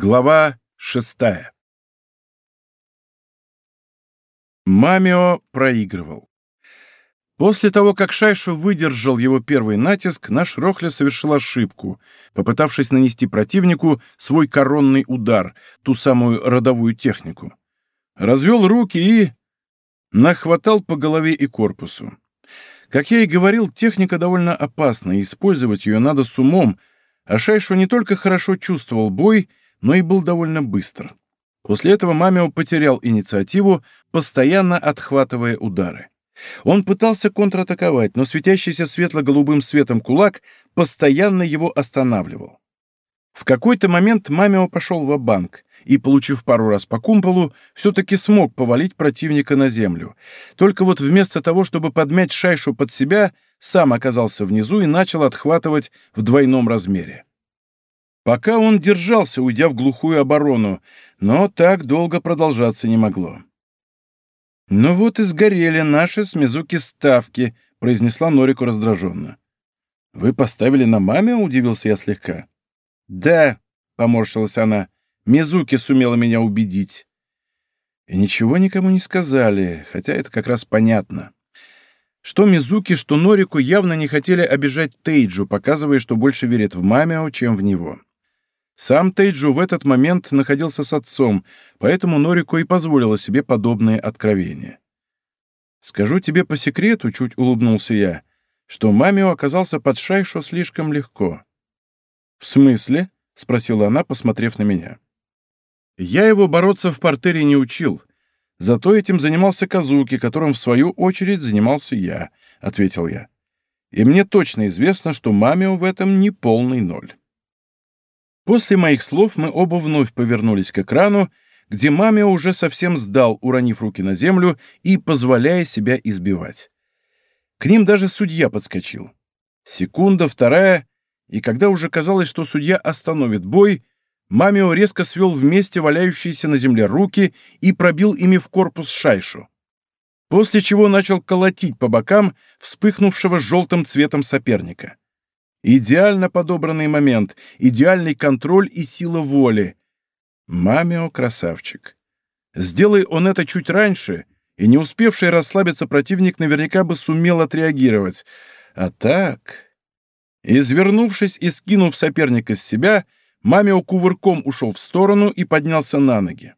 Глава шестая Мамио проигрывал. После того, как Шайшу выдержал его первый натиск, наш Рохля совершил ошибку, попытавшись нанести противнику свой коронный удар, ту самую родовую технику. Развел руки и... нахватал по голове и корпусу. Как я и говорил, техника довольно опасна, и использовать ее надо с умом, а Шайшу не только хорошо чувствовал бой, но и был довольно быстр. После этого Мамио потерял инициативу, постоянно отхватывая удары. Он пытался контратаковать, но светящийся светло-голубым светом кулак постоянно его останавливал. В какой-то момент Мамио пошел в банк и, получив пару раз по кумполу, все-таки смог повалить противника на землю. Только вот вместо того, чтобы подмять шайшу под себя, сам оказался внизу и начал отхватывать в двойном размере. Пока он держался, уйдя в глухую оборону, но так долго продолжаться не могло. «Ну вот и сгорели наши с Мизуки ставки», — произнесла Норику раздраженно. «Вы поставили на маме?» — удивился я слегка. «Да», — поморщилась она, — «Мизуки сумела меня убедить». И ничего никому не сказали, хотя это как раз понятно. Что Мизуки, что Норику явно не хотели обижать Тейджу, показывая, что больше верят в Мамио, чем в него. Сам Тейджу в этот момент находился с отцом, поэтому Норико и позволила себе подобные откровения. «Скажу тебе по секрету», — чуть улыбнулся я, что Мамио оказался под Шайшо слишком легко. «В смысле?» — спросила она, посмотрев на меня. «Я его бороться в портере не учил, зато этим занимался Казуки, которым в свою очередь занимался я», — ответил я. «И мне точно известно, что Мамио в этом не полный ноль». После моих слов мы оба вновь повернулись к экрану, где маме уже совсем сдал, уронив руки на землю и позволяя себя избивать. К ним даже судья подскочил. Секунда, вторая, и когда уже казалось, что судья остановит бой, Мамио резко свел вместе валяющиеся на земле руки и пробил ими в корпус шайшу. После чего начал колотить по бокам вспыхнувшего желтым цветом соперника. Идеально подобранный момент, идеальный контроль и сила воли. Мамио красавчик. Сделай он это чуть раньше, и не успевший расслабиться противник наверняка бы сумел отреагировать. А так... Извернувшись и скинув соперника с себя, Мамио кувырком ушел в сторону и поднялся на ноги.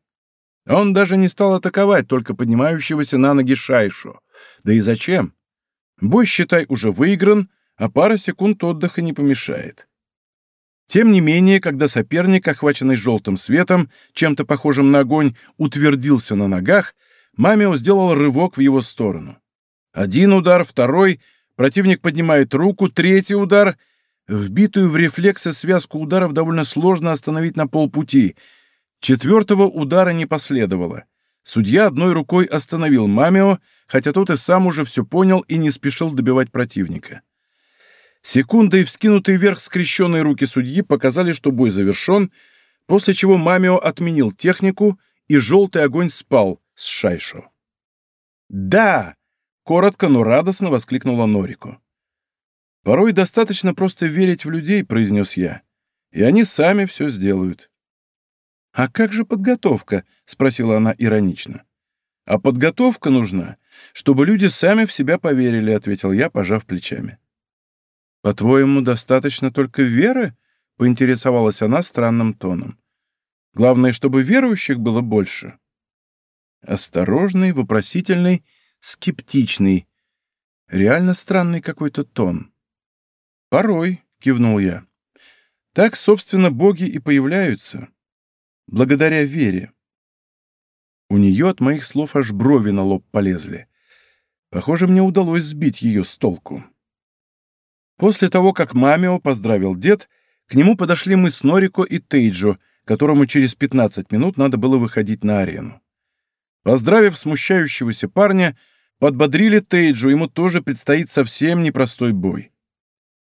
Он даже не стал атаковать только поднимающегося на ноги Шайшу. Да и зачем? Бой, считай, уже выигран, а пара секунд отдыха не помешает. Тем не менее, когда соперник, охваченный желтым светом, чем-то похожим на огонь, утвердился на ногах, Мамио сделал рывок в его сторону. Один удар, второй, противник поднимает руку, третий удар. Вбитую в рефлексы связку ударов довольно сложно остановить на полпути. Четвертого удара не последовало. Судья одной рукой остановил Мамио, хотя тот и сам уже все понял и не спешил добивать противника. Секунда и вскинутые вверх скрещенные руки судьи показали, что бой завершен, после чего Мамио отменил технику, и желтый огонь спал с Шайшо. «Да!» — коротко, но радостно воскликнула Норико. «Порой достаточно просто верить в людей», — произнес я, — «и они сами все сделают». «А как же подготовка?» — спросила она иронично. «А подготовка нужна, чтобы люди сами в себя поверили», — ответил я, пожав плечами. «По-твоему, достаточно только веры?» — поинтересовалась она странным тоном. «Главное, чтобы верующих было больше». Осторожный, вопросительный, скептичный. Реально странный какой-то тон. «Порой», — кивнул я. «Так, собственно, боги и появляются. Благодаря вере». У нее от моих слов аж брови на лоб полезли. Похоже, мне удалось сбить ее с толку. После того, как Мамио поздравил дед, к нему подошли мы с Норико и Тейджо, которому через 15 минут надо было выходить на арену. Поздравив смущающегося парня, подбодрили Тейджу, ему тоже предстоит совсем непростой бой.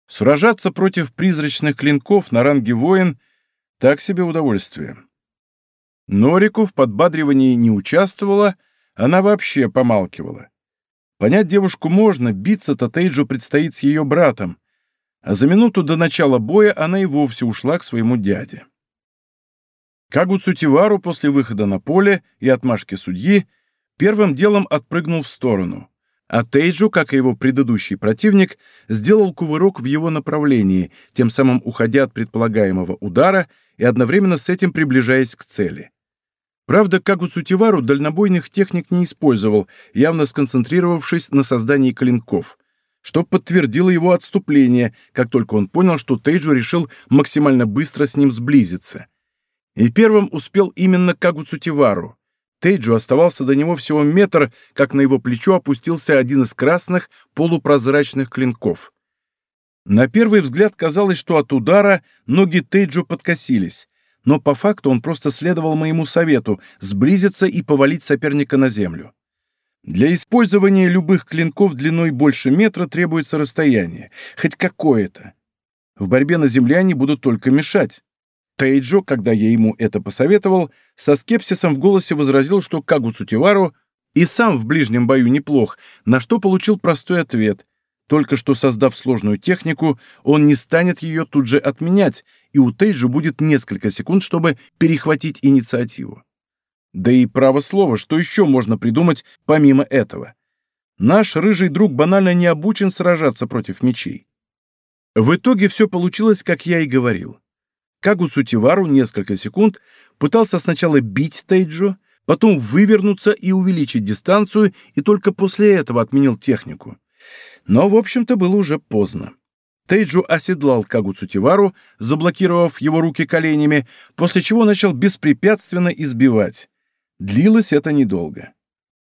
Сражаться против призрачных клинков на ранге воин — так себе удовольствие. Норику в подбадривании не участвовала, она вообще помалкивала. Понять девушку можно, биться-то Тейджу предстоит с ее братом, а за минуту до начала боя она и вовсе ушла к своему дяде. Кагу Цутивару после выхода на поле и отмашки судьи первым делом отпрыгнул в сторону, а Тейджу, как и его предыдущий противник, сделал кувырок в его направлении, тем самым уходя от предполагаемого удара и одновременно с этим приближаясь к цели. Правда, Кагу Цутивару дальнобойных техник не использовал, явно сконцентрировавшись на создании клинков, что подтвердило его отступление, как только он понял, что Тейджу решил максимально быстро с ним сблизиться. И первым успел именно Кагу Цутивару. Тейджу оставался до него всего метр, как на его плечо опустился один из красных полупрозрачных клинков. На первый взгляд казалось, что от удара ноги Тейджу подкосились, но по факту он просто следовал моему совету сблизиться и повалить соперника на землю. Для использования любых клинков длиной больше метра требуется расстояние, хоть какое-то. В борьбе на земле они будут только мешать. Тейджо, когда я ему это посоветовал, со скепсисом в голосе возразил, что Кагу Цутивару и сам в ближнем бою неплох, на что получил простой ответ. Только что создав сложную технику, он не станет ее тут же отменять, и у Тейджо будет несколько секунд, чтобы перехватить инициативу. Да и право слово, что еще можно придумать помимо этого? Наш рыжий друг банально не обучен сражаться против мечей. В итоге все получилось, как я и говорил. Кагу Цутивару несколько секунд пытался сначала бить Тейджо, потом вывернуться и увеличить дистанцию, и только после этого отменил технику. Но, в общем-то, было уже поздно. Тейджу оседлал Кагу Цутивару, заблокировав его руки коленями, после чего начал беспрепятственно избивать. Длилось это недолго.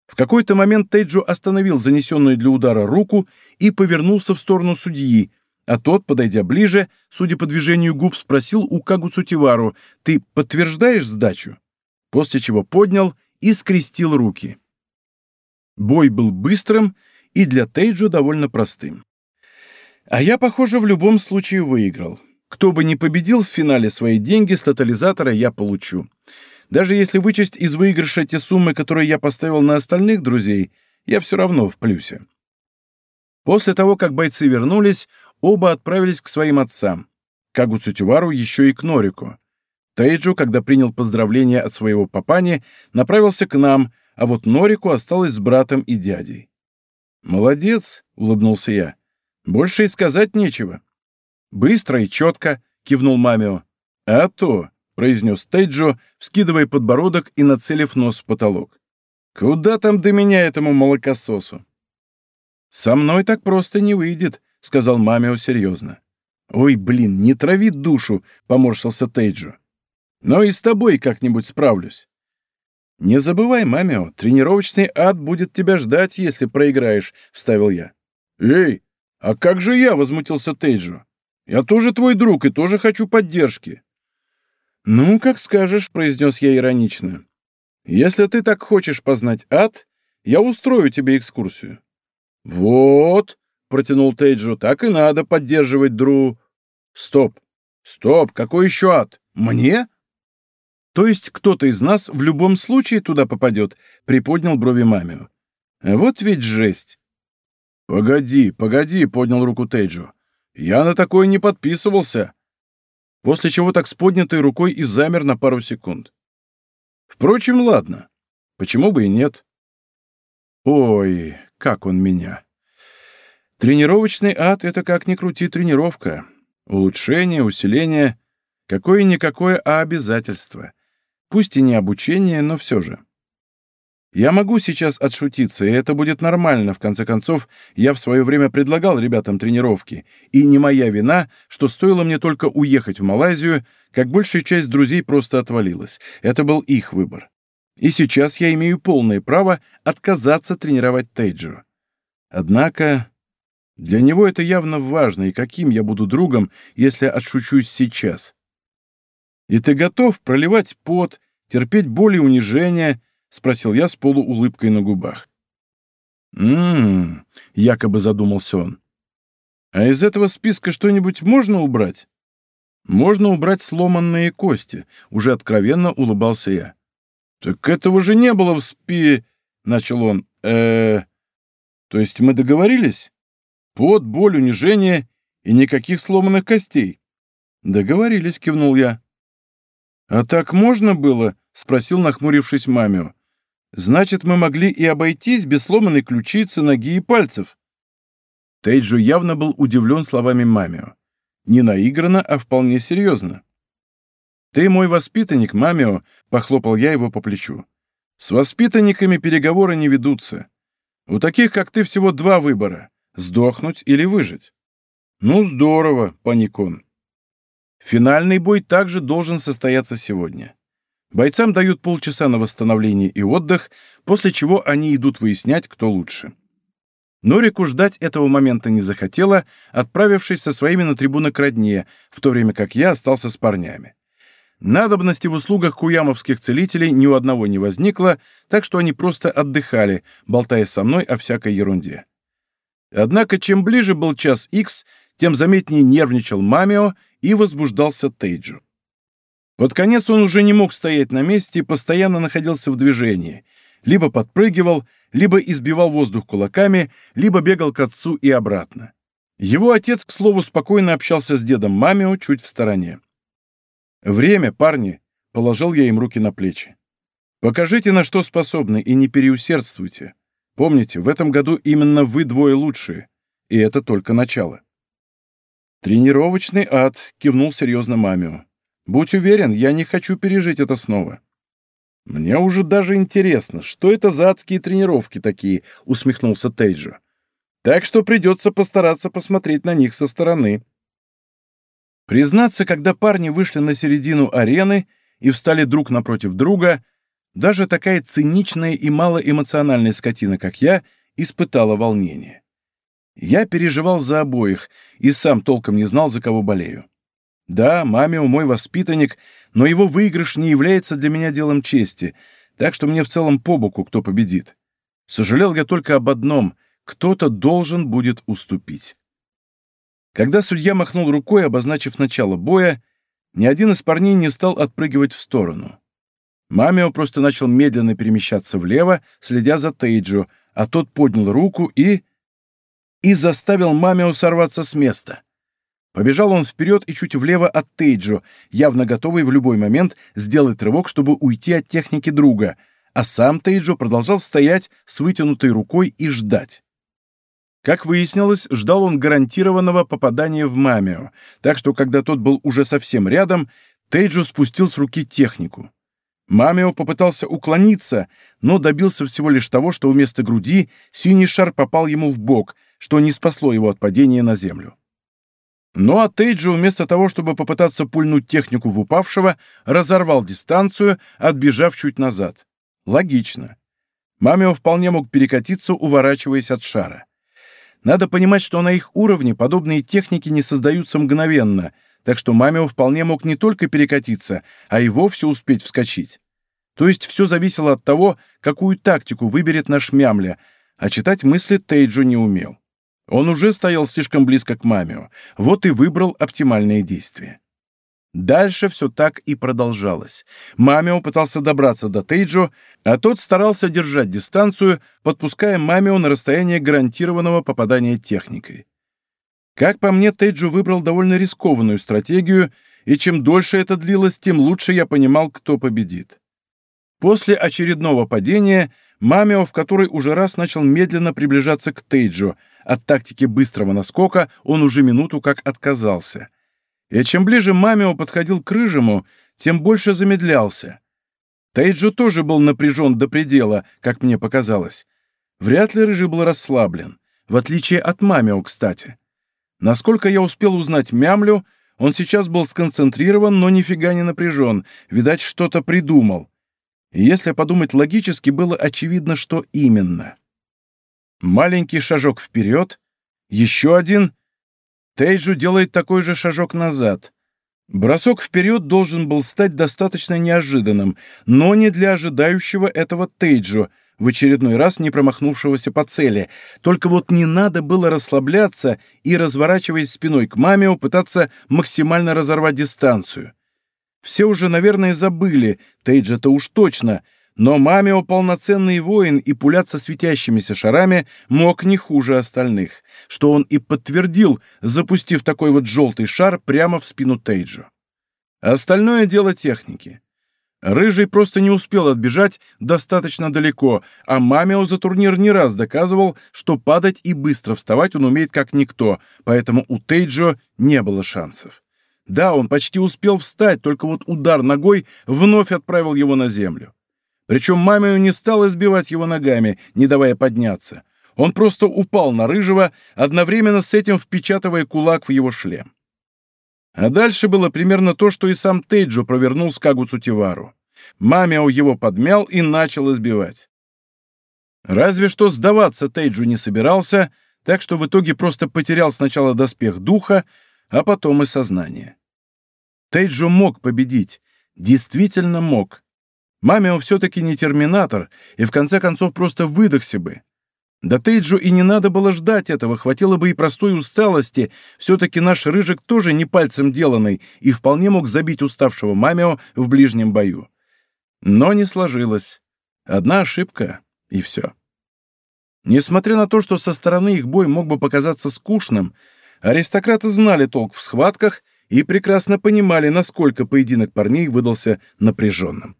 В какой-то момент Тейджу остановил занесенную для удара руку и повернулся в сторону судьи, а тот, подойдя ближе, судя по движению губ, спросил у Кагу Цутивару, «Ты подтверждаешь сдачу?» После чего поднял и скрестил руки. Бой был быстрым и для Тейджу довольно простым. А я, похоже, в любом случае выиграл. Кто бы ни победил в финале, свои деньги с тотализатора я получу. Даже если вычесть из выигрыша те суммы, которые я поставил на остальных друзей, я все равно в плюсе. После того, как бойцы вернулись, оба отправились к своим отцам. Кагу Цутювару еще и к Норику. Тейджу, когда принял поздравления от своего папани, направился к нам, а вот Норику осталось с братом и дядей. «Молодец», — улыбнулся я. «Больше и сказать нечего». «Быстро и четко», — кивнул Мамио. «А то», — произнес Тейджо, вскидывая подбородок и нацелив нос в потолок. «Куда там до меня этому молокососу?» «Со мной так просто не выйдет», — сказал Мамио серьезно. «Ой, блин, не трави душу», — поморщился Тейджу. «Но и с тобой как-нибудь справлюсь». «Не забывай, Мамио, тренировочный ад будет тебя ждать, если проиграешь», — вставил я. «Эй, а как же я?» — возмутился Тейджу. «Я тоже твой друг и тоже хочу поддержки». «Ну, как скажешь», — произнес я иронично. «Если ты так хочешь познать ад, я устрою тебе экскурсию». «Вот», — протянул Тейджу, — «так и надо поддерживать Дру...» «Стоп! Стоп! Какой еще ад? Мне?» «То есть кто-то из нас в любом случае туда попадет?» — приподнял брови Мамио. «Вот ведь жесть!» «Погоди, погоди!» — поднял руку Тейджу. «Я на такое не подписывался!» После чего так с поднятой рукой и замер на пару секунд. «Впрочем, ладно. Почему бы и нет?» «Ой, как он меня!» Тренировочный ад — это как ни крути тренировка. Улучшение, усиление. Какое-никакое, а обязательство. Пусть и не обучение, но все же. Я могу сейчас отшутиться, и это будет нормально. В конце концов, я в свое время предлагал ребятам тренировки, и не моя вина, что стоило мне только уехать в Малайзию, как большая часть друзей просто отвалилась. Это был их выбор. И сейчас я имею полное право отказаться тренировать Тейджеру. Однако для него это явно важно, и каким я буду другом, если отшучусь сейчас. И ты готов проливать пот, терпеть боль и унижение, — спросил я с полуулыбкой на губах. «М-м-м», якобы задумался он. «А из этого списка что-нибудь можно убрать?» «Можно убрать сломанные кости», — уже откровенно улыбался я. «Так этого же не было в спи...» — начал он. э То есть мы договорились?» Пот, боль, унижение и никаких сломанных костей. Договорились, кивнул я. «А так можно было?» — спросил, нахмурившись Мамио. «Значит, мы могли и обойтись без сломанной ключицы, ноги и пальцев». Тейджо явно был удивлен словами Мамио. Не наигранно, а вполне серьезно. «Ты мой воспитанник, Мамио», — похлопал я его по плечу. «С воспитанниками переговоры не ведутся. У таких, как ты, всего два выбора — сдохнуть или выжить». «Ну, здорово», — паник он. Финальный бой также должен состояться сегодня. Бойцам дают полчаса на восстановление и отдых, после чего они идут выяснять, кто лучше. Норику ждать этого момента не захотела, отправившись со своими на трибуны к родне, в то время как я остался с парнями. Надобности в услугах куямовских целителей ни у одного не возникло, так что они просто отдыхали, болтая со мной о всякой ерунде. Однако, чем ближе был час икс, тем заметнее нервничал Мамио и возбуждался Тейджу. Под конец он уже не мог стоять на месте и постоянно находился в движении. Либо подпрыгивал, либо избивал воздух кулаками, либо бегал к отцу и обратно. Его отец, к слову, спокойно общался с дедом Мамио чуть в стороне. «Время, парни!» — положил я им руки на плечи. «Покажите, на что способны, и не переусердствуйте. Помните, в этом году именно вы двое лучшие, и это только начало». «Тренировочный ад», — кивнул серьезно Мамио. «Будь уверен, я не хочу пережить это снова». «Мне уже даже интересно, что это за адские тренировки такие?» — усмехнулся Тейджо. «Так что придется постараться посмотреть на них со стороны». Признаться, когда парни вышли на середину арены и встали друг напротив друга, даже такая циничная и малоэмоциональная скотина, как я, испытала волнение. Я переживал за обоих и сам толком не знал, за кого болею. Да, Мамио мой воспитанник, но его выигрыш не является для меня делом чести, так что мне в целом по боку, кто победит. Сожалел я только об одном — кто-то должен будет уступить. Когда судья махнул рукой, обозначив начало боя, ни один из парней не стал отпрыгивать в сторону. Мамио просто начал медленно перемещаться влево, следя за Тейджо, а тот поднял руку и... и заставил Мамио сорваться с места. Побежал он вперед и чуть влево от Тейджо, явно готовый в любой момент сделать рывок, чтобы уйти от техники друга, а сам Тейджо продолжал стоять с вытянутой рукой и ждать. Как выяснилось, ждал он гарантированного попадания в Мамио, так что, когда тот был уже совсем рядом, Тейджо спустил с руки технику. Мамио попытался уклониться, но добился всего лишь того, что вместо груди синий шар попал ему в бок, что не спасло его от падения на землю. Ну а Тейджо вместо того, чтобы попытаться пульнуть технику в упавшего, разорвал дистанцию, отбежав чуть назад. Логично. Мамио вполне мог перекатиться, уворачиваясь от шара. Надо понимать, что на их уровне подобные техники не создаются мгновенно, так что Мамио вполне мог не только перекатиться, а и вовсе успеть вскочить. То есть все зависело от того, какую тактику выберет наш Мямля, а читать мысли Тейджо не умел. Он уже стоял слишком близко к Мамио, вот и выбрал оптимальные действия. Дальше все так и продолжалось. Мамио пытался добраться до Тейджо, а тот старался держать дистанцию, подпуская Мамио на расстояние гарантированного попадания техникой. Как по мне, Тейджо выбрал довольно рискованную стратегию, и чем дольше это длилось, тем лучше я понимал, кто победит. После очередного падения Мамио в который уже раз начал медленно приближаться к Тейджо. От тактики быстрого наскока он уже минуту как отказался — и чем ближе Мамио подходил к Рыжему, тем больше замедлялся. Тайджо тоже был напряжен до предела, как мне показалось. Вряд ли Рыжий был расслаблен, в отличие от Мамио, кстати. Насколько я успел узнать Мямлю, он сейчас был сконцентрирован, но нифига не напряжен, видать, что-то придумал. И если подумать логически, было очевидно, что именно. Маленький шажок вперед, еще один — Тейджу делает такой же шажок назад. Бросок вперед должен был стать достаточно неожиданным, но не для ожидающего этого Тейджу, в очередной раз не промахнувшегося по цели. Только вот не надо было расслабляться и, разворачиваясь спиной к маме, пытаться максимально разорвать дистанцию. Все уже, наверное, забыли, Тейджа-то уж точно — но Мамио полноценный воин и пулять со светящимися шарами мог не хуже остальных, что он и подтвердил, запустив такой вот желтый шар прямо в спину Тейджу. Остальное дело техники. Рыжий просто не успел отбежать достаточно далеко, а Мамио за турнир не раз доказывал, что падать и быстро вставать он умеет как никто, поэтому у Тейджо не было шансов. Да, он почти успел встать, только вот удар ногой вновь отправил его на землю. Причем Мамио не стал избивать его ногами, не давая подняться. Он просто упал на Рыжего, одновременно с этим впечатывая кулак в его шлем. А дальше было примерно то, что и сам Тейджо провернул с Кагу Цутивару. Мамио его подмял и начал избивать. Разве что сдаваться Тейджу не собирался, так что в итоге просто потерял сначала доспех духа, а потом и сознание. Тейджу мог победить, действительно мог. Мамио все-таки не терминатор, и в конце концов просто выдохся бы. Да Тейджу и не надо было ждать этого, хватило бы и простой усталости. Все-таки наш Рыжик тоже не пальцем деланный и вполне мог забить уставшего Мамио в ближнем бою. Но не сложилось. Одна ошибка, и все. Несмотря на то, что со стороны их бой мог бы показаться скучным, аристократы знали толк в схватках и прекрасно понимали, насколько поединок парней выдался напряженным.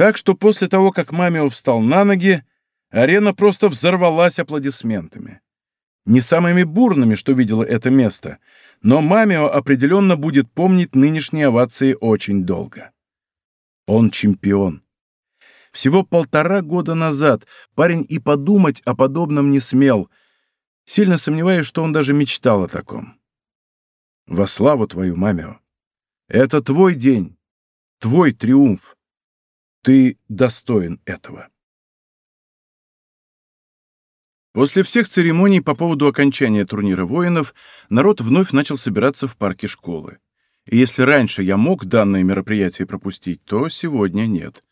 Так что после того, как Мамио встал на ноги, Арена просто взорвалась аплодисментами. Не самыми бурными, что видело это место, но Мамио определенно будет помнить нынешние овации очень долго. Он чемпион. Всего полтора года назад парень и подумать о подобном не смел. Сильно сомневаюсь, что он даже мечтал о таком. Во славу твою, Мамио. Это твой день, твой триумф. Ты достоин этого. После всех церемоний по поводу окончания турнира воинов народ вновь начал собираться в парке школы. И если раньше я мог данное мероприятие пропустить, то сегодня нет.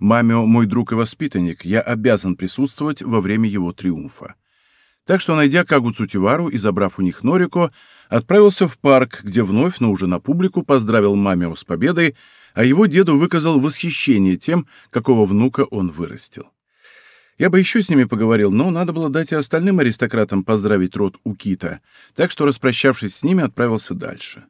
Мамио мой друг и воспитанник, я обязан присутствовать во время его триумфа. Так что, найдя Кагу Цутивару и забрав у них Норико, отправился в парк, где вновь, но уже на публику, поздравил Мамио с победой, а его деду выказал восхищение тем, какого внука он вырастил. Я бы еще с ними поговорил, но надо было дать и остальным аристократам поздравить род Укита, так что, распрощавшись с ними, отправился дальше.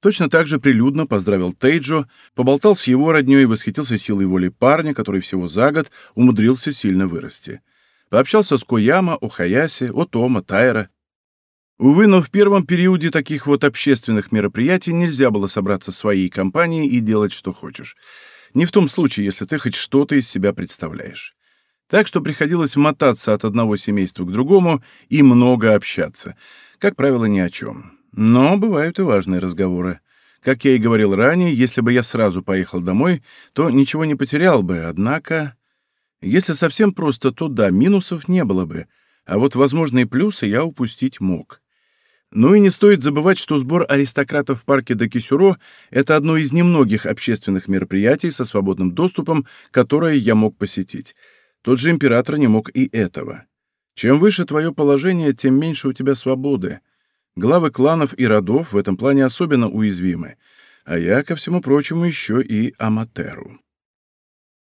Точно так же прилюдно поздравил Тейджо, поболтал с его роднёй и восхитился силой воли парня, который всего за год умудрился сильно вырасти. Пообщался с Кояма, Охаяси, Отома, Тайра. Увы, но в первом периоде таких вот общественных мероприятий нельзя было собраться своей компанией и делать, что хочешь. Не в том случае, если ты хоть что-то из себя представляешь так что приходилось мотаться от одного семейства к другому и много общаться. Как правило, ни о чем. Но бывают и важные разговоры. Как я и говорил ранее, если бы я сразу поехал домой, то ничего не потерял бы, однако... Если совсем просто, то да, минусов не было бы, а вот возможные плюсы я упустить мог. Ну и не стоит забывать, что сбор аристократов в парке Докисюро — это одно из немногих общественных мероприятий со свободным доступом, которое я мог посетить — тот же император не мог и этого. Чем выше твое положение, тем меньше у тебя свободы. Главы кланов и родов в этом плане особенно уязвимы, а я, ко всему прочему, еще и Аматеру.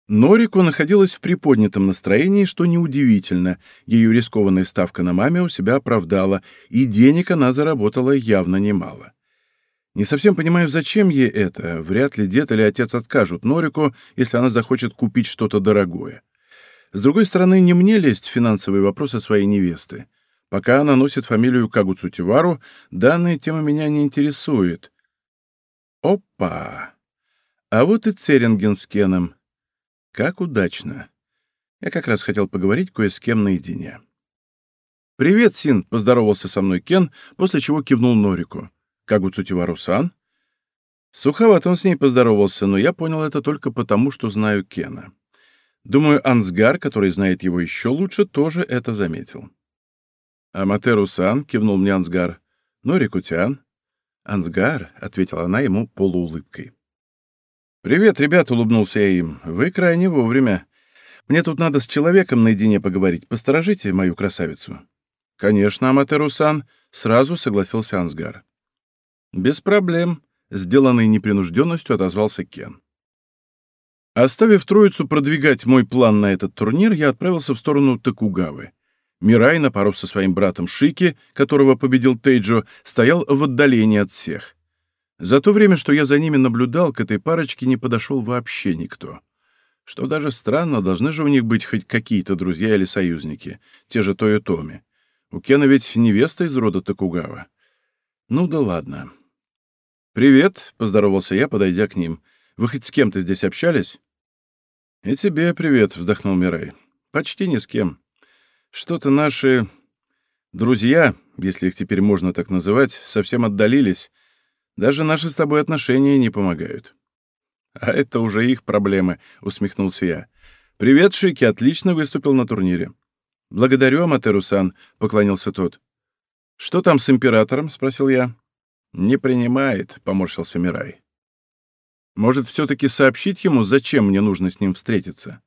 Норико находилась в приподнятом настроении, что неудивительно. Ее рискованная ставка на маме у себя оправдала, и денег она заработала явно немало. Не совсем понимаю, зачем ей это. Вряд ли дед или отец откажут Норику, если она захочет купить что-то дорогое. С другой стороны, не мне лезть в финансовые вопросы своей невесты. Пока она носит фамилию Кагуцутивару, данная тема меня не интересует. Опа! А вот и Церинген с Кеном. Как удачно. Я как раз хотел поговорить кое с кем наедине. «Привет, Син!» — поздоровался со мной Кен, после чего кивнул Норику. «Кагуцутивару-сан?» Суховато он с ней поздоровался, но я понял это только потому, что знаю Кена. Думаю, Ансгар, который знает его еще лучше, тоже это заметил. «Аматеру-сан», — кивнул мне Ансгар. «Норикутян». «Ансгар», — ответила она ему полуулыбкой. «Привет, ребят», — улыбнулся я им. «Вы крайне вовремя. Мне тут надо с человеком наедине поговорить. Посторожите мою красавицу». «Конечно, Аматеру-сан», — сразу согласился Ансгар. «Без проблем», — сделанной непринужденностью отозвался Кен. Оставив троицу продвигать мой план на этот турнир, я отправился в сторону Токугавы. Мирай, на пару со своим братом Шики, которого победил Тейджо, стоял в отдалении от всех. За то время, что я за ними наблюдал, к этой парочке не подошел вообще никто. Что даже странно, должны же у них быть хоть какие-то друзья или союзники, те же Тойо Томи. У Кена ведь невеста из рода Токугава. Ну да ладно. «Привет», — поздоровался я, подойдя к ним. «Вы хоть с кем-то здесь общались?» «И тебе привет», — вздохнул Мирай. «Почти ни с кем. Что-то наши друзья, если их теперь можно так называть, совсем отдалились. Даже наши с тобой отношения не помогают». «А это уже их проблемы», — усмехнулся я. «Привет, Шики, отлично выступил на турнире». «Благодарю, Аматеру-сан», — поклонился тот. «Что там с императором?» — спросил я. «Не принимает», — поморщился Мирай. «Может, все-таки сообщить ему, зачем мне нужно с ним встретиться?»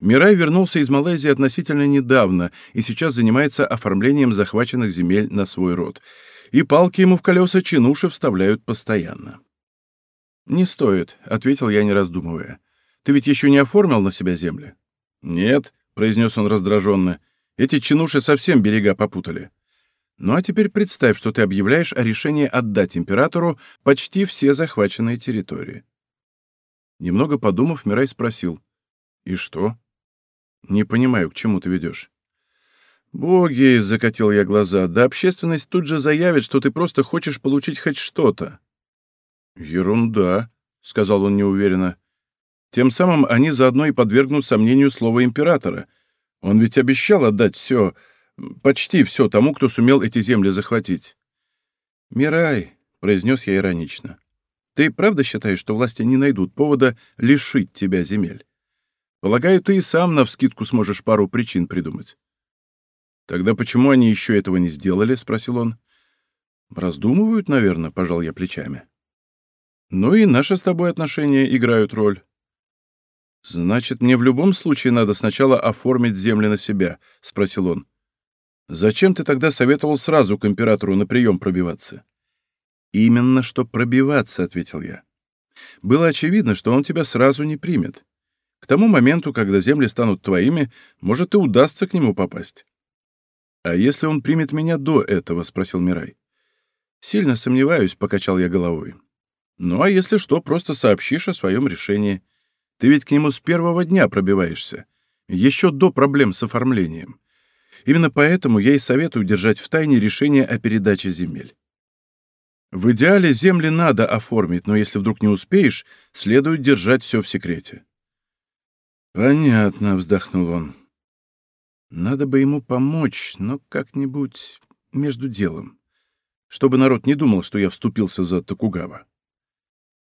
Мирай вернулся из Малайзии относительно недавно и сейчас занимается оформлением захваченных земель на свой род. И палки ему в колеса чинуши вставляют постоянно. «Не стоит», — ответил я, не раздумывая. «Ты ведь еще не оформил на себя земли?» «Нет», — произнес он раздраженно. «Эти чинуши совсем берега попутали. Ну а теперь представь, что ты объявляешь о решении отдать императору почти все захваченные территории. Немного подумав, Мирай спросил. «И что?» «Не понимаю, к чему ты ведешь?» «Боги!» — закатил я глаза. «Да общественность тут же заявит, что ты просто хочешь получить хоть что-то». «Ерунда», — сказал он неуверенно. «Тем самым они заодно и подвергнут сомнению слова императора. Он ведь обещал отдать все, Почти все тому, кто сумел эти земли захватить. «Мирай», — произнес я иронично, — «ты правда считаешь, что власти не найдут повода лишить тебя земель? Полагаю, ты и сам навскидку сможешь пару причин придумать». «Тогда почему они еще этого не сделали?» — спросил он. «Раздумывают, наверное», — пожал я плечами. «Ну и наши с тобой отношения играют роль». «Значит, мне в любом случае надо сначала оформить земли на себя?» — спросил он. Зачем ты тогда советовал сразу к императору на прием пробиваться? Именно что пробиваться, ответил я. Было очевидно, что он тебя сразу не примет. К тому моменту, когда земли станут твоими, может, и удастся к нему попасть. А если он примет меня до этого, спросил Мирай. Сильно сомневаюсь, покачал я головой. Ну а если что, просто сообщишь о своем решении. Ты ведь к нему с первого дня пробиваешься, еще до проблем с оформлением. Именно поэтому я и советую держать в тайне решение о передаче земель. В идеале земли надо оформить, но если вдруг не успеешь, следует держать все в секрете. «Понятно», — вздохнул он. «Надо бы ему помочь, но как-нибудь между делом, чтобы народ не думал, что я вступился за Токугава».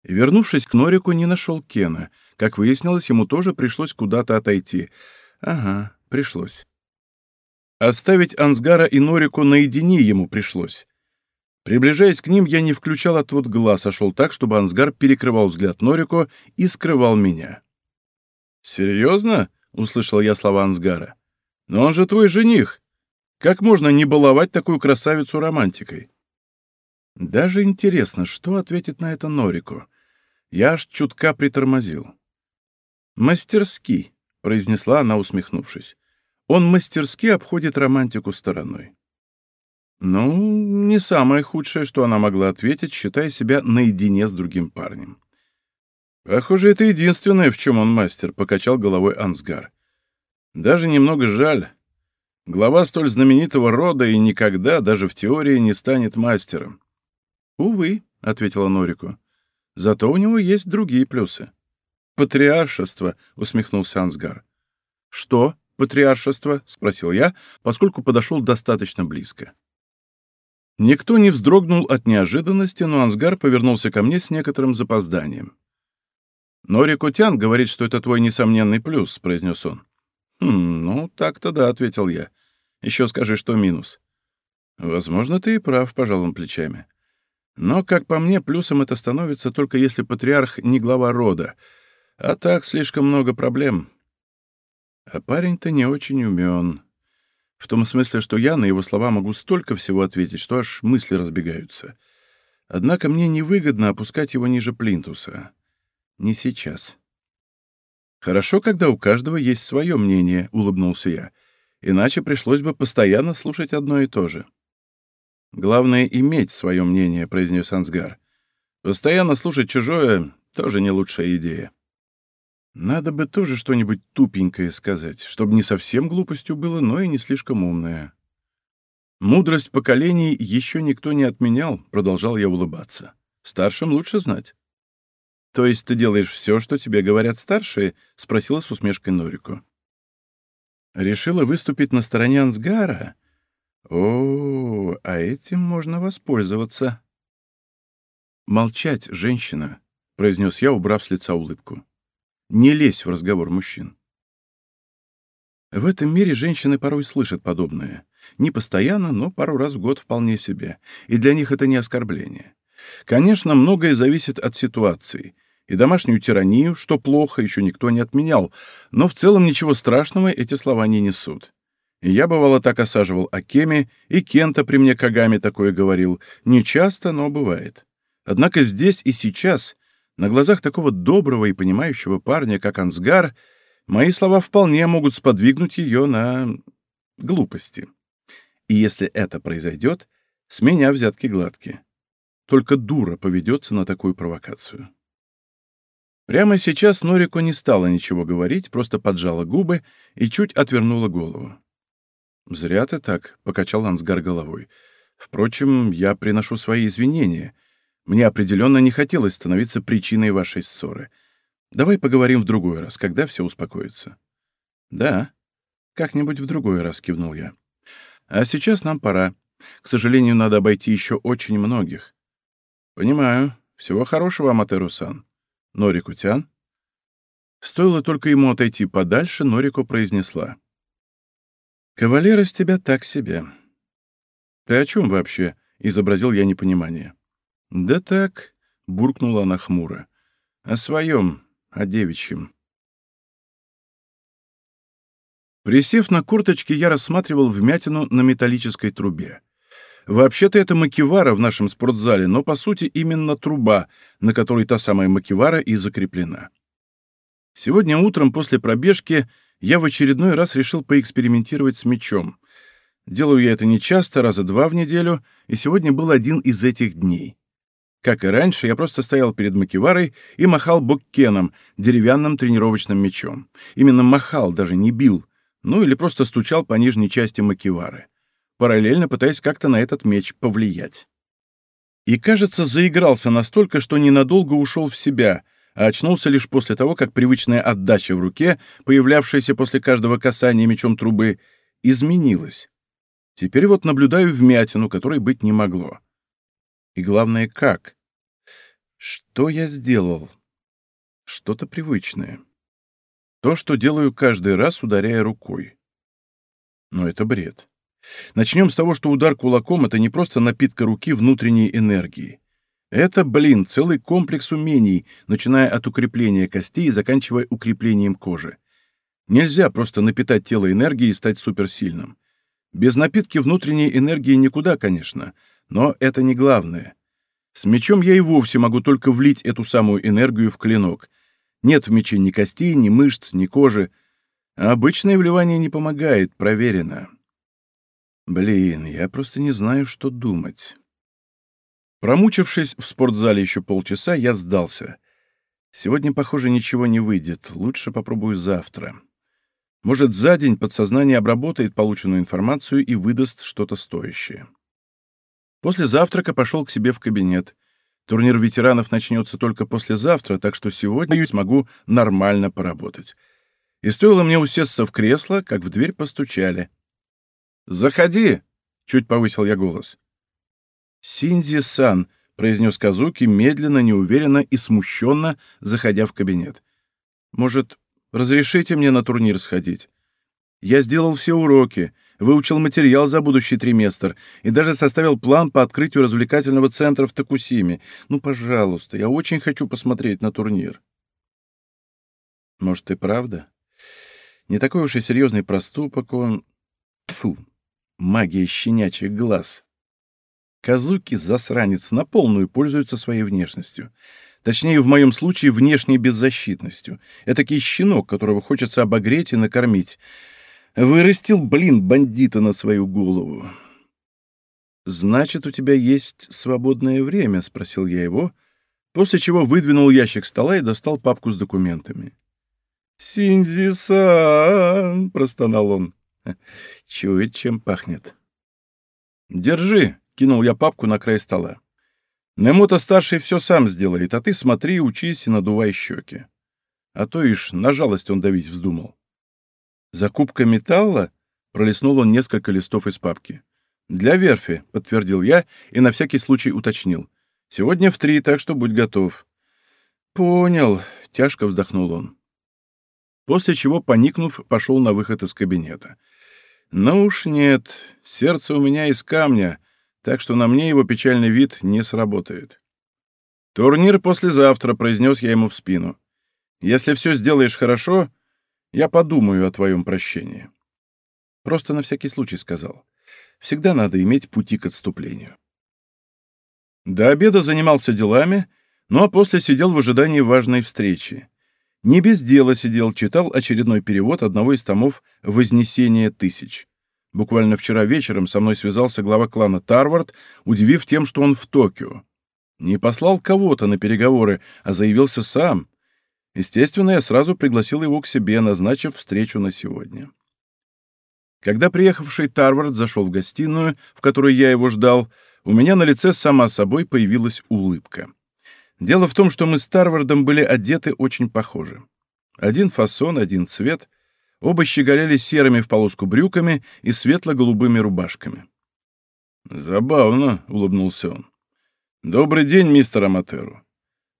Вернувшись к Норику, не нашел Кена. Как выяснилось, ему тоже пришлось куда-то отойти. Ага, пришлось. Оставить Ансгара и Норику наедине ему пришлось. Приближаясь к ним, я не включал отвод глаз, а шел так, чтобы Ансгар перекрывал взгляд Норику и скрывал меня. «Серьезно?» — услышал я слова Ансгара. «Но он же твой жених. Как можно не баловать такую красавицу романтикой?» Даже интересно, что ответит на это Норику. Я аж чутка притормозил. «Мастерски», — произнесла она, усмехнувшись. Он мастерски обходит романтику стороной. Ну, не самое худшее, что она могла ответить, считая себя наедине с другим парнем. «Похоже, это единственное, в чем он мастер», — покачал головой Ансгар. «Даже немного жаль. Глава столь знаменитого рода и никогда, даже в теории, не станет мастером». «Увы», — ответила Норику. «Зато у него есть другие плюсы». «Патриаршество», — усмехнулся Ансгар. «Что?» патриаршества?» — спросил я, поскольку подошел достаточно близко. Никто не вздрогнул от неожиданности, но Ансгар повернулся ко мне с некоторым запозданием. «Нори Кутян говорит, что это твой несомненный плюс», — произнес он. «Хм, ну, так-то да», — ответил я. «Еще скажи, что минус». «Возможно, ты и прав», — пожал он плечами. «Но, как по мне, плюсом это становится только если патриарх не глава рода. А так слишком много проблем. А парень-то не очень умен. В том смысле, что я на его слова могу столько всего ответить, что аж мысли разбегаются. Однако мне невыгодно опускать его ниже плинтуса. Не сейчас. «Хорошо, когда у каждого есть свое мнение», — улыбнулся я. «Иначе пришлось бы постоянно слушать одно и то же». «Главное — иметь свое мнение», — произнес Ансгар. Постоянно слушать чужое — тоже не лучшая идея. Надо бы тоже что-нибудь тупенькое сказать, чтобы не совсем глупостью было, но и не слишком умное. Мудрость поколений еще никто не отменял, продолжал я улыбаться. Старшим лучше знать. То есть ты делаешь все, что тебе говорят старшие? спросила с усмешкой Норику. Решила выступить на стороне Ансгара? О, а этим можно воспользоваться. «Молчать, женщина», — произнес я, убрав с лица улыбку. «Не лезь в разговор мужчин». В этом мире женщины порой слышат подобное. Не постоянно, но пару раз в год вполне себе. И для них это не оскорбление. Конечно, многое зависит от ситуации. И домашнюю тиранию, что плохо, еще никто не отменял. Но в целом ничего страшного эти слова не несут. Я, бывало, так осаживал Акеми, и Кента при мне Кагами такое говорил. Не часто, но бывает. Однако здесь и сейчас, на глазах такого доброго и понимающего парня, как Ансгар, мои слова вполне могут сподвигнуть ее на глупости. И если это произойдет, с меня взятки гладкие. Только дура поведется на такую провокацию. Прямо сейчас Норико не стала ничего говорить, просто поджала губы и чуть отвернула голову. «Зря ты так», — покачал Ансгар головой. «Впрочем, я приношу свои извинения. Мне определенно не хотелось становиться причиной вашей ссоры. Давай поговорим в другой раз, когда все успокоится». «Да, как-нибудь в другой раз», — кивнул я. «А сейчас нам пора. К сожалению, надо обойти еще очень многих». «Понимаю. Всего хорошего, Аматеру-сан. Норику-тян?» Стоило только ему отойти подальше, Норико произнесла. «Кавалер из тебя так себе». «Ты о чем вообще?» — изобразил я непонимание. «Да так», — буркнула она хмуро. «О своем, о девичьем». Присев на курточке, я рассматривал вмятину на металлической трубе. Вообще-то это макевара в нашем спортзале, но по сути именно труба, на которой та самая макевара и закреплена. Сегодня утром после пробежки я в очередной раз решил поэкспериментировать с мячом. Делаю я это нечасто, раза два в неделю, и сегодня был один из этих дней. Как и раньше, я просто стоял перед макеварой и махал боккеном, деревянным тренировочным мячом. Именно махал, даже не бил, ну или просто стучал по нижней части макевары, параллельно пытаясь как-то на этот меч повлиять. И, кажется, заигрался настолько, что ненадолго ушел в себя, а очнулся лишь после того, как привычная отдача в руке, появлявшаяся после каждого касания мечом трубы, изменилась. Теперь вот наблюдаю вмятину, которой быть не могло. И главное, как? Что я сделал? Что-то привычное. То, что делаю каждый раз, ударяя рукой. Но это бред. Начнем с того, что удар кулаком — это не просто напитка руки внутренней энергии. Это, блин, целый комплекс умений, начиная от укрепления костей и заканчивая укреплением кожи. Нельзя просто напитать тело энергией и стать суперсильным. Без напитки внутренней энергии никуда, конечно — но это не главное. С мечом я и вовсе могу только влить эту самую энергию в клинок. Нет в мече ни костей, ни мышц, ни кожи. А обычное вливание не помогает, проверено. Блин, я просто не знаю, что думать. Промучившись в спортзале еще полчаса, я сдался. Сегодня, похоже, ничего не выйдет. Лучше попробую завтра. Может, за день подсознание обработает полученную информацию и выдаст что-то стоящее. После завтрака пошел к себе в кабинет. Турнир ветеранов начнется только послезавтра, так что сегодня я смогу нормально поработать. И стоило мне усесться в кресло, как в дверь постучали. «Заходи!» — чуть повысил я голос. «Синзи-сан», — произнес Казуки, медленно, неуверенно и смущенно, заходя в кабинет. «Может, разрешите мне на турнир сходить? Я сделал все уроки, выучил материал за будущий триместр и даже составил план по открытию развлекательного центра в Токусиме. Ну, пожалуйста, я очень хочу посмотреть на турнир. Может, и правда? Не такой уж и серьезный проступок он... Тфу, магия щенячьих глаз. Казуки, засранец, на полную пользуется своей внешностью. Точнее, в моем случае, внешней беззащитностью. Этакий щенок, которого хочется обогреть и накормить. Вырастил, блин, бандита на свою голову. «Значит, у тебя есть свободное время?» — спросил я его, после чего выдвинул ящик стола и достал папку с документами. «Синзи-сан!» — простонал он. «Чует, чем пахнет». «Держи!» — кинул я папку на край стола. «Немото-старший все сам сделает, а ты смотри, учись и надувай щеки». А то ишь на жалость он давить вздумал. «Закупка металла?» — пролистнул он несколько листов из папки. «Для верфи», — подтвердил я и на всякий случай уточнил. «Сегодня в три, так что будь готов». «Понял», — тяжко вздохнул он. После чего, поникнув, пошел на выход из кабинета. «Ну уж нет, сердце у меня из камня, так что на мне его печальный вид не сработает». «Турнир послезавтра», — произнес я ему в спину. «Если все сделаешь хорошо, я подумаю о твоем прощении». Просто на всякий случай сказал. Всегда надо иметь пути к отступлению. До обеда занимался делами, ну а после сидел в ожидании важной встречи. Не без дела сидел, читал очередной перевод одного из томов «Вознесение тысяч». Буквально вчера вечером со мной связался глава клана Тарвард, удивив тем, что он в Токио. Не послал кого-то на переговоры, а заявился сам. Естественно, я сразу пригласил его к себе, назначив встречу на сегодня. Когда приехавший Тарвард зашел в гостиную, в которой я его ждал, у меня на лице сама собой появилась улыбка. Дело в том, что мы с Тарвардом были одеты очень похожи. Один фасон, один цвет. Оба щеголяли серыми в полоску брюками и светло-голубыми рубашками. «Забавно», — улыбнулся он. «Добрый день, мистер Аматеру.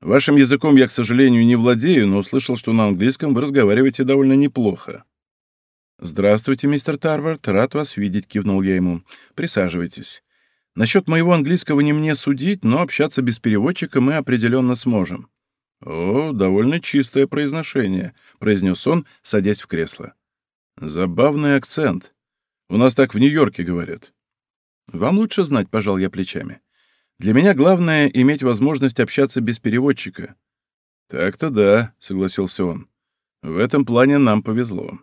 Вашим языком я, к сожалению, не владею, но услышал, что на английском вы разговариваете довольно неплохо». «Здравствуйте, мистер Тарвард, рад вас видеть», — кивнул я ему. «Присаживайтесь. Насчет моего английского не мне судить, но общаться без переводчика мы определенно сможем». «О, довольно чистое произношение», — произнес он, садясь в кресло. «Забавный акцент. У нас так в Нью-Йорке говорят». «Вам лучше знать», — пожал я плечами. «Для меня главное — иметь возможность общаться без переводчика». «Так-то да», — согласился он. «В этом плане нам повезло».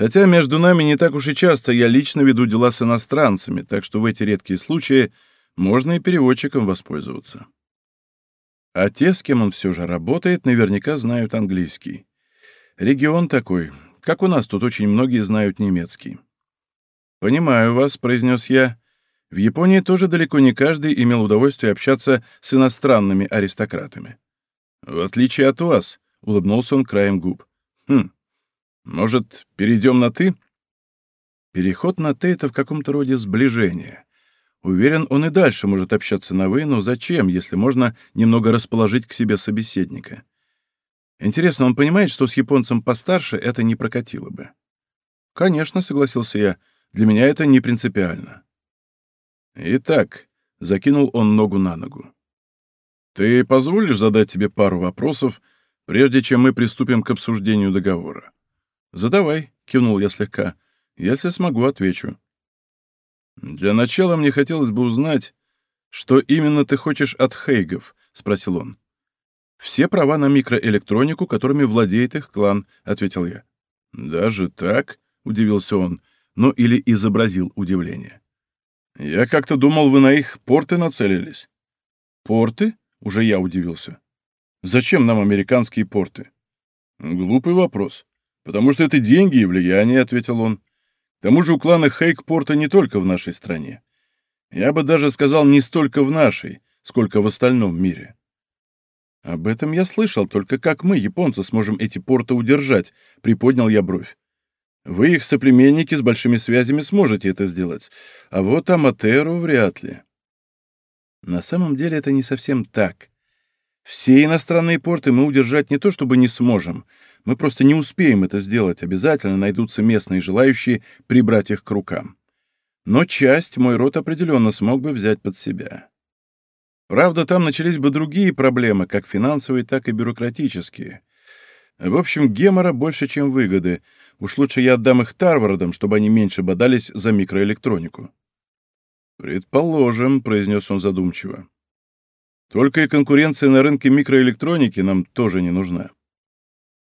Хотя между нами не так уж и часто я лично веду дела с иностранцами, так что в эти редкие случаи можно и переводчиком воспользоваться. А те, с кем он все же работает, наверняка знают английский. Регион такой, как у нас тут очень многие знают немецкий. «Понимаю вас», — произнес я. В Японии тоже далеко не каждый имел удовольствие общаться с иностранными аристократами. «В отличие от вас», — улыбнулся он краем губ. «Хм, может, перейдем на «ты»?» Переход на «ты» — это в каком-то роде сближение. Уверен, он и дальше может общаться на «вы», но зачем, если можно немного расположить к себе собеседника? Интересно, он понимает, что с японцем постарше это не прокатило бы? «Конечно», — согласился я, — «для меня это не принципиально». «Итак», — закинул он ногу на ногу, — «ты позволишь задать тебе пару вопросов, прежде чем мы приступим к обсуждению договора?» «Задавай», — кивнул я слегка. «Если смогу, отвечу». «Для начала мне хотелось бы узнать, что именно ты хочешь от Хейгов?» — спросил он. «Все права на микроэлектронику, которыми владеет их клан», — ответил я. «Даже так?» — удивился он, ну или изобразил удивление. «Я как-то думал, вы на их порты нацелились». «Порты?» — уже я удивился. «Зачем нам американские порты?» «Глупый вопрос. «Потому что это деньги и влияние», — ответил он. «К тому же у клана Хейк порта не только в нашей стране. Я бы даже сказал, не столько в нашей, сколько в остальном мире». «Об этом я слышал, только как мы, японцы, сможем эти порты удержать?» — приподнял я бровь. «Вы, их соплеменники с большими связями, сможете это сделать, а вот Аматеру вряд ли». На самом деле это не совсем так. Все иностранные порты мы удержать не то чтобы не сможем, мы просто не успеем это сделать, обязательно найдутся местные желающие прибрать их к рукам. Но часть мой род определенно смог бы взять под себя. Правда, там начались бы другие проблемы, как финансовые, так и бюрократические. В общем, гемора больше, чем выгоды. Уж лучше я отдам их Тарвардам, чтобы они меньше бодались за микроэлектронику. «Предположим», — произнес он задумчиво. «Только и конкуренция на рынке микроэлектроники нам тоже не нужна.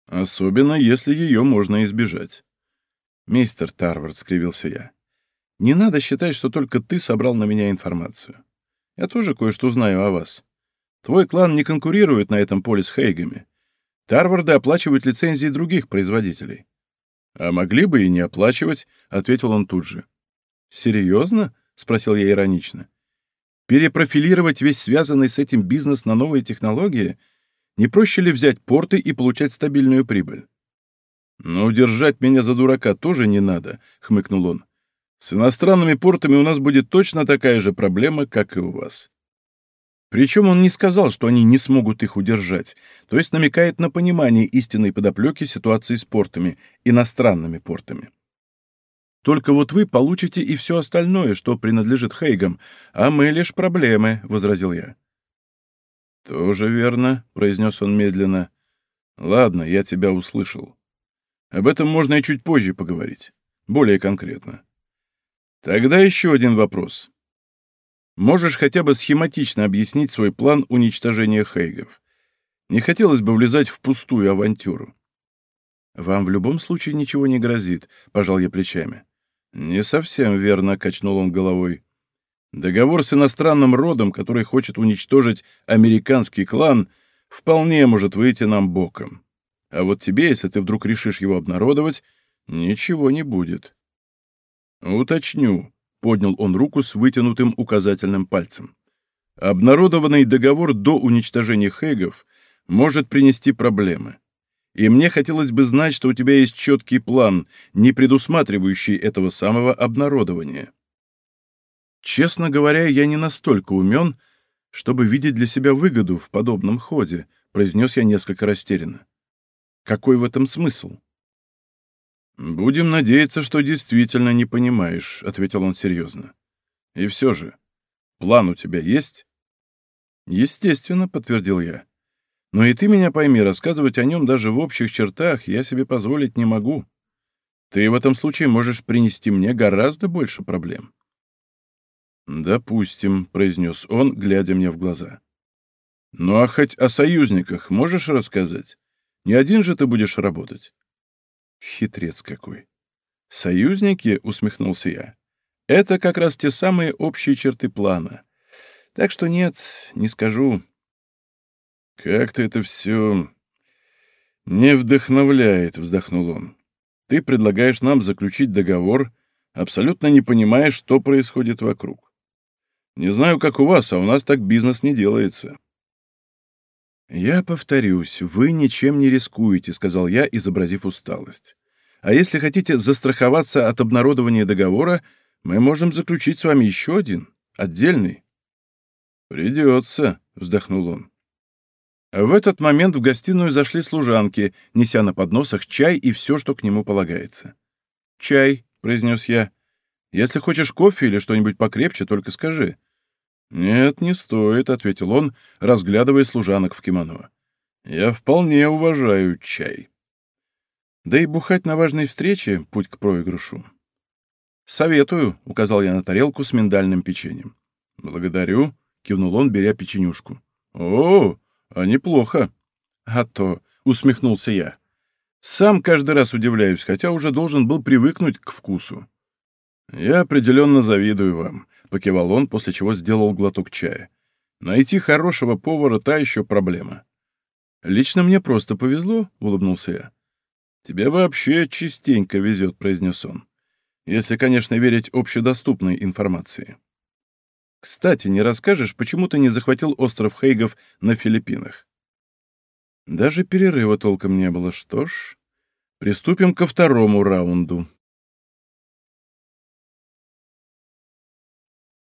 Особенно, если ее можно избежать. «Мистер Тарвард», — скривился я, — «не надо считать, что только ты собрал на меня информацию. Я тоже кое-что знаю о вас. Твой клан не конкурирует на этом поле с Хейгами. Тарварды оплачивают лицензии других производителей. «А могли бы и не оплачивать», — ответил он тут же. «Серьезно?» — спросил я иронично. «Перепрофилировать весь связанный с этим бизнес на новые технологии? Не проще ли взять порты и получать стабильную прибыль?» «Ну, держать меня за дурака тоже не надо», — хмыкнул он. «С иностранными портами у нас будет точно такая же проблема, как и у вас». Причем он не сказал, что они не смогут их удержать, то есть намекает на понимание истинной подоплеки ситуации с портами, иностранными портами. Только вот вы получите и все остальное, что принадлежит Хейгам, а мы лишь проблемы», — возразил я. «Тоже верно», — произнес он медленно. «Ладно, я тебя услышал. Об этом можно и чуть позже поговорить, более конкретно. Тогда еще один вопрос. Можешь хотя бы схематично объяснить свой план уничтожения Хейгов? Не хотелось бы влезать в пустую авантюру. Вам в любом случае ничего не грозит, пожал я плечами. Не совсем верно, качнул он головой. Договор с иностранным родом, который хочет уничтожить американский клан, вполне может выйти нам боком. А вот тебе, если ты вдруг решишь его обнародовать, ничего не будет. Уточню. — поднял он руку с вытянутым указательным пальцем. «Обнародованный договор до уничтожения Хейгов может принести проблемы. И мне хотелось бы знать, что у тебя есть четкий план, не предусматривающий этого самого обнародования». «Честно говоря, я не настолько умен, чтобы видеть для себя выгоду в подобном ходе», — произнес я несколько растерянно. «Какой в этом смысл?» «Будем надеяться, что действительно не понимаешь», — ответил он серьезно. «И все же, план у тебя есть?» «Естественно», — подтвердил я. «Но и ты меня пойми, рассказывать о нем даже в общих чертах я себе позволить не могу. Ты в этом случае можешь принести мне гораздо больше проблем». «Допустим», — произнес он, глядя мне в глаза. «Ну а хоть о союзниках можешь рассказать? Не один же ты будешь работать?» Хитрец какой. Союзники, усмехнулся я. Это как раз те самые общие черты плана. Так что нет, не скажу. Как-то это все не вдохновляет, вздохнул он. Ты предлагаешь нам заключить договор, абсолютно не понимая, что происходит вокруг. Не знаю, как у вас, а у нас так бизнес не делается. «Я повторюсь, вы ничем не рискуете», — сказал я, изобразив усталость. «А если хотите застраховаться от обнародования договора, мы можем заключить с вами еще один, отдельный». «Придется», — вздохнул он. В этот момент в гостиную зашли служанки, неся на подносах чай и все, что к нему полагается. «Чай», — произнес я. «Если хочешь кофе или что-нибудь покрепче, только скажи». «Нет, не стоит», — ответил он, разглядывая служанок в кимоно. «Я вполне уважаю чай». «Да и бухать на важной встрече — путь к проигрышу». «Советую», — указал я на тарелку с миндальным печеньем. «Благодарю», — кивнул он, беря печенюшку. «О, неплохо». «А то», — усмехнулся я. «Сам каждый раз удивляюсь, хотя уже должен был привыкнуть к вкусу». «Я определенно завидую вам», — покивал он, после чего сделал глоток чая. «Найти хорошего повара — та еще проблема». «Лично мне просто повезло», — улыбнулся я. «Тебе вообще частенько везет», — произнес он. «Если, конечно, верить общедоступной информации». «Кстати, не расскажешь, почему ты не захватил остров Хейгов на Филиппинах?» Даже перерыва толком не было. Что ж, приступим ко второму раунду.